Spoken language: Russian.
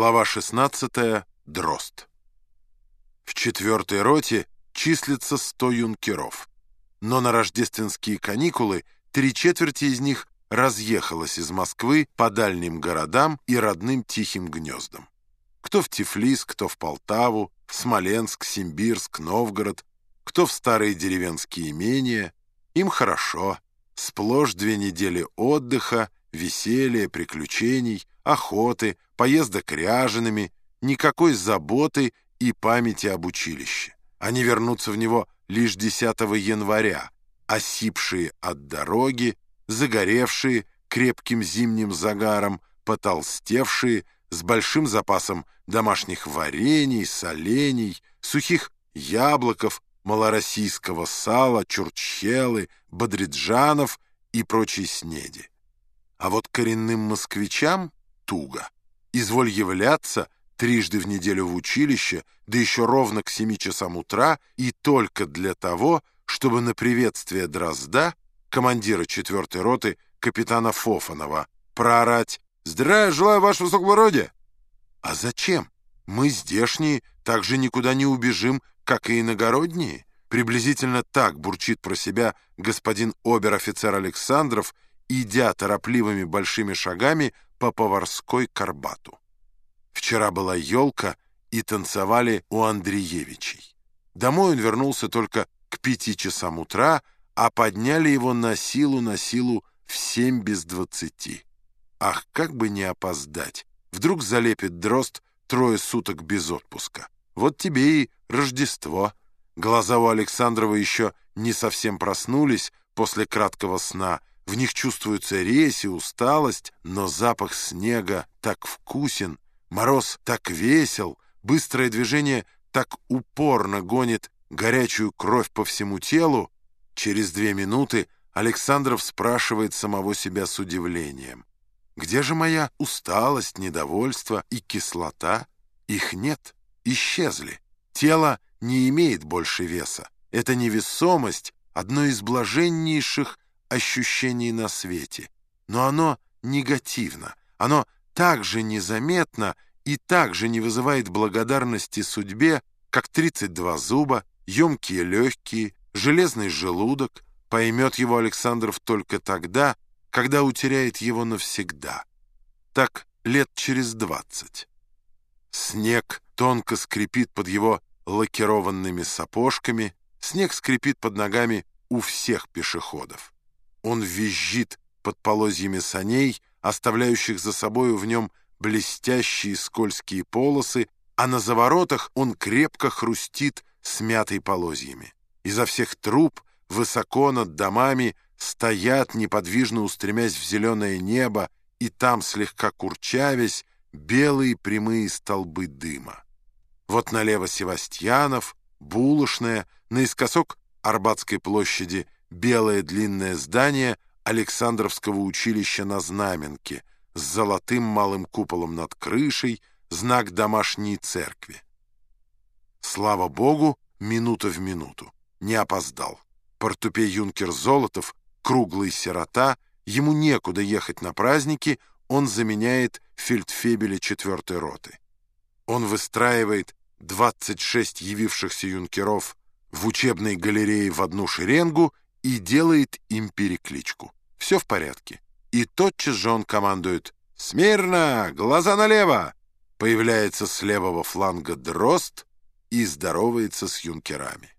Глава 16. Дрозд. В четвертой роте числится 100 юнкеров, но на рождественские каникулы три четверти из них разъехалось из Москвы по дальним городам и родным тихим гнездам. Кто в Тифлис, кто в Полтаву, в Смоленск, Симбирск, Новгород, кто в старые деревенские имения. Им хорошо, сплошь две недели отдыха, веселья, приключений, охоты, поездок ряжеными, никакой заботы и памяти об училище. Они вернутся в него лишь 10 января, осипшие от дороги, загоревшие крепким зимним загаром, потолстевшие, с большим запасом домашних варений, солений, сухих яблоков, малороссийского сала, чурчхелы, бодриджанов и прочей снеди. А вот коренным москвичам туго. Изволь являться трижды в неделю в училище, да еще ровно к семи часам утра, и только для того, чтобы на приветствие Дрозда, командира четвертой роты, капитана Фофанова, проорать «Здравия желаю, ваше высокобородие!» А зачем? Мы здешние так же никуда не убежим, как и иногородние. Приблизительно так бурчит про себя господин обер-офицер Александров идя торопливыми большими шагами по поварской карбату. Вчера была елка, и танцевали у Андреевичей. Домой он вернулся только к пяти часам утра, а подняли его на силу на силу в семь без двадцати. Ах, как бы не опоздать! Вдруг залепит дрозд трое суток без отпуска. Вот тебе и Рождество. Глаза у Александрова еще не совсем проснулись после краткого сна — в них чувствуется резь и усталость, но запах снега так вкусен, мороз так весел, быстрое движение так упорно гонит горячую кровь по всему телу. Через две минуты Александров спрашивает самого себя с удивлением. «Где же моя усталость, недовольство и кислота? Их нет, исчезли. Тело не имеет больше веса. Это невесомость — одно из блаженнейших ощущений на свете, но оно негативно, оно так же незаметно и так же не вызывает благодарности судьбе, как 32 зуба, емкие легкие, железный желудок, поймет его Александров только тогда, когда утеряет его навсегда. Так лет через двадцать. Снег тонко скрипит под его лакированными сапожками, снег скрипит под ногами у всех пешеходов. Он визжит под полозьями саней, оставляющих за собою в нем блестящие скользкие полосы, а на заворотах он крепко хрустит смятой полозьями. Изо всех труб высоко над домами стоят, неподвижно устремясь в зеленое небо, и там, слегка курчавясь, белые прямые столбы дыма. Вот налево Севастьянов, Булошная, наискосок Арбатской площади — белое длинное здание Александровского училища на Знаменке с золотым малым куполом над крышей, знак домашней церкви. Слава Богу, минута в минуту. Не опоздал. Портупей юнкер Золотов, круглый сирота, ему некуда ехать на праздники, он заменяет фельдфебеля четвертой роты. Он выстраивает 26 явившихся юнкеров в учебной галерее в одну шеренгу и делает им перекличку. Все в порядке. И тотчас же он командует «Смирно! Глаза налево!» Появляется с левого фланга дрозд и здоровается с юнкерами.